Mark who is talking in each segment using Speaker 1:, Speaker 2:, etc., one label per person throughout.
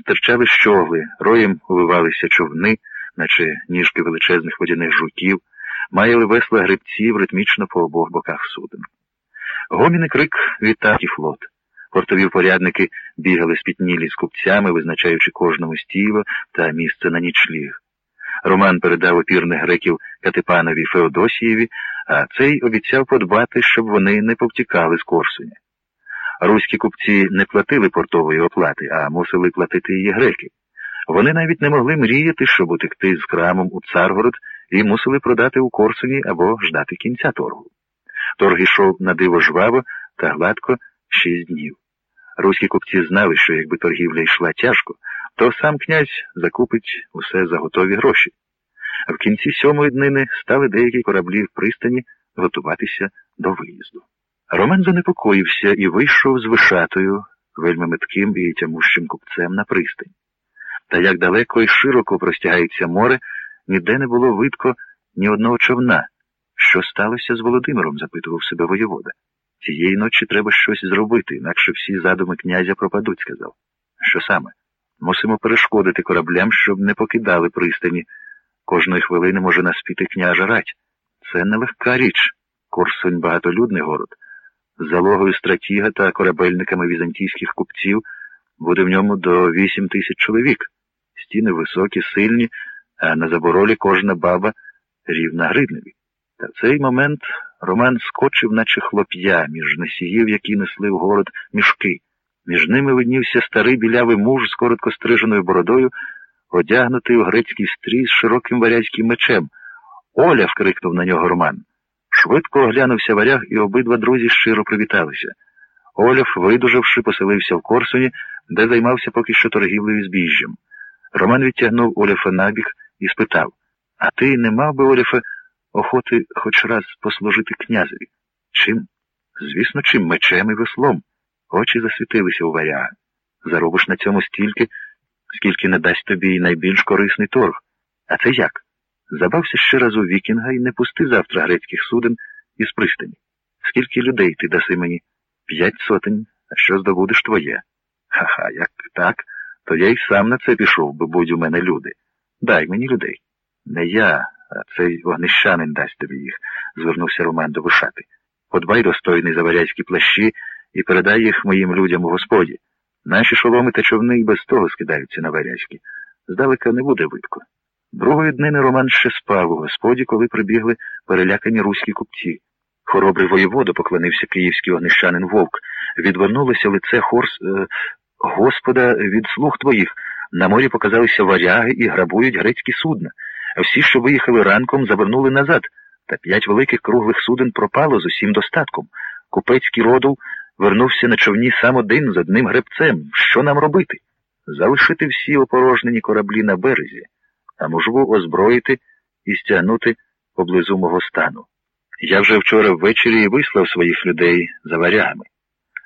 Speaker 1: стирчали щогли, роєм увивалися човни, наче ніжки величезних водяних жуків, маяли весла гребців ритмічно по обох боках суден. Гомін і крик вітав і флот. Портові порядники бігали спітнілі з купцями, визначаючи кожному стіло та місце на нічліг. Роман передав опірних греків Катипанові Феодосієві, а цей обіцяв подбати, щоб вони не повтікали з Корсуня. Руські купці не платили портової оплати, а мусили платити її греки. Вони навіть не могли мріяти, щоб утекти з крамом у Царгород і мусили продати у Корсуні або ждати кінця торгу. Торг ішов на диво жваво та гладко шість днів. Руські купці знали, що якби торгівля йшла тяжко, то сам князь закупить усе за готові гроші. В кінці сьомої днини стали деякі кораблі в пристані готуватися до виїзду. Роман занепокоївся і вийшов з вишатою, вельми метким і тямущим купцем на пристань. Та як далеко і широко простягається море, ніде не було видко ні одного човна. Що сталося з Володимиром? запитував себе воєвода. Цієї ночі треба щось зробити, інакше всі задуми князя пропадуть, сказав. Що саме? Мусимо перешкодити кораблям, щоб не покидали пристані. Кожної хвилини може наспіти княжа рать. Це нелегка річ. Корсунь багатолюдний город. Залогою стратіга та корабельниками візантійських купців буде в ньому до вісім тисяч чоловік. Стіни високі, сильні, а на заборолі кожна баба рівна гридневі. Та в цей момент Роман скочив, наче хлоп'я, між носіїв, які несли в город мішки. Між ними виднівся старий білявий муж з коротко стриженою бородою, одягнутий у грецький стрій з широким варязьким мечем. Оля! вкрикнув на нього Роман. Швидко оглянувся варяг, і обидва друзі щиро привіталися. Оляф, видужавши, поселився в Корсуні, де займався поки що торгівлею збіжжям. Роман відтягнув Оляфа набіг і спитав А ти не мав би, Оляфе, охоти хоч раз послужити князеві? Чим? Звісно, чим мечем і веслом. Очі засвітилися у варяга. Заробиш на цьому стільки, скільки не дасть тобі найбільш корисний торг. А це як? Забався ще раз у вікінга і не пусти завтра грецьких суден із пристані. Скільки людей ти даси мені? П'ять сотень, а що здобудеш твоє? Ха-ха, як так, то я й сам на це пішов, бо будь у мене люди. Дай мені людей. Не я, а цей вогнищанин дасть тобі їх, звернувся Роман до Вишати. Подбай достойний за варязькі плащі і передай їх моїм людям у господі. Наші шоломи та човни і без того скидаються на варязькі. Здалека не буде видко. Другої днини Роман ще спав у господі, коли прибігли перелякані руські купці. Хоробрий воєводо поклонився київський огнищанин вовк. Відвернулося лице хорс е, Господа від слуг твоїх. На морі показалися варяги і грабують грецькі судна. Всі, що виїхали ранком, завернули назад, та п'ять великих круглих суден пропало з усім достатком. Купецький родов вернувся на човні сам один з одним гребцем. Що нам робити? Залишити всі опорожнені кораблі на березі а можливо озброїти і стягнути поблизу мого стану. Я вже вчора ввечері вислав своїх людей за варягами.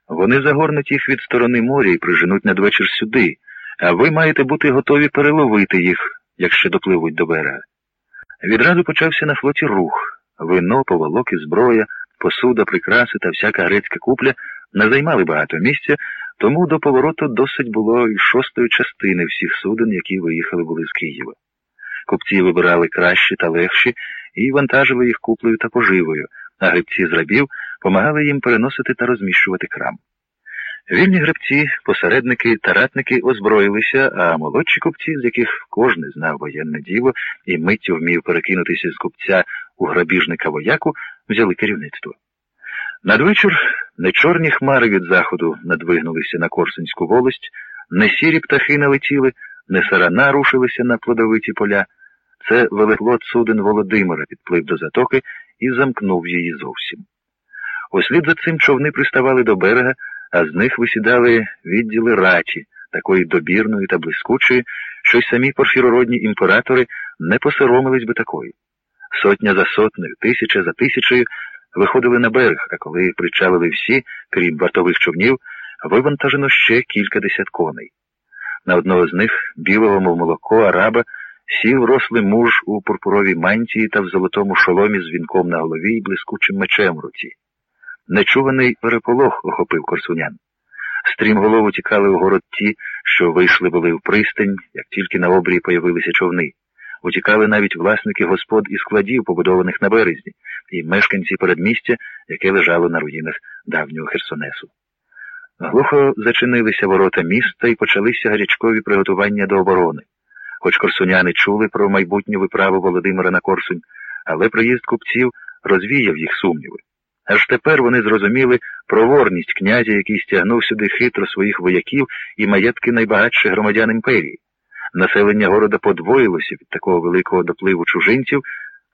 Speaker 1: Вони загорнуть їх від сторони моря і приженуть надвечір сюди, а ви маєте бути готові переловити їх, якщо допливуть до берега. Відразу почався на флоті рух. Вино, поволоки, зброя, посуда, прикраси та всяка грецька купля не займали багато місця, тому до повороту досить було і шостої частини всіх суден, які виїхали були з Києва. Купці вибирали кращі та легші і вантажили їх куплею та поживою, а гребці з рабів помагали їм переносити та розміщувати крам. Вільні гребці, посередники та ратники озброїлися, а молодші купці, з яких кожен знав воєнне діло і миттю вмів перекинутися з купця у грабіжника вояку, взяли керівництво. Надвечір не чорні хмари від заходу надвигнулися на Корсунську волость, не сірі птахи налетіли, не сарана рушилися на плодовиті поля. Це великлот суден Володимира підплив до затоки і замкнув її зовсім. Услід за цим човни приставали до берега, а з них висідали відділи раті, такої добірної та блискучої, що й самі порфірородні імператори не посоромились би такої. Сотня за сотнею, тисяча за тисячею виходили на берег, а коли причалили всі, крім вартових човнів, вивантажено ще кілька десят коней. На одного з них, білого, мов молоко, араба, сів рослий муж у пурпуровій мантії та в золотому шоломі з вінком на голові і блискучим мечем в руці. Нечуваний переполох охопив корсунян. Стрімголов утікали у город ті, що вийшли були в пристань, як тільки на обрії появилися човни. Утікали навіть власники господ і складів, побудованих на березні, і мешканці передмістя, яке лежало на руїнах давнього Херсонесу. Глухо зачинилися ворота міста і почалися гарячкові приготування до оборони. Хоч корсуняни чули про майбутню виправу Володимира на Корсунь, але приїзд купців розвіяв їх сумніви. Аж тепер вони зрозуміли проворність князя, який стягнув сюди хитро своїх вояків і маєтки найбагатших громадян імперії. Населення города подвоїлося від такого великого допливу чужинців,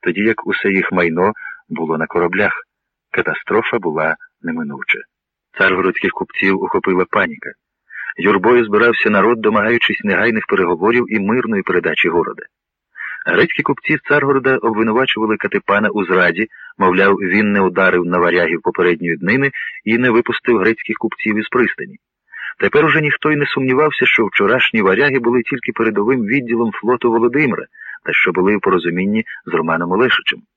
Speaker 1: тоді як усе їх майно було на кораблях. Катастрофа була неминуча. Царгородських купців ухопила паніка. Юрбою збирався народ, домагаючись негайних переговорів і мирної передачі города. Грецькі купці з Царгорода обвинувачували Катипана у зраді, мовляв, він не ударив на варягів попередньої днини і не випустив грецьких купців із пристані. Тепер уже ніхто й не сумнівався, що вчорашні варяги були тільки передовим відділом флоту Володимира та що були в порозумінні з Романом Олешичем.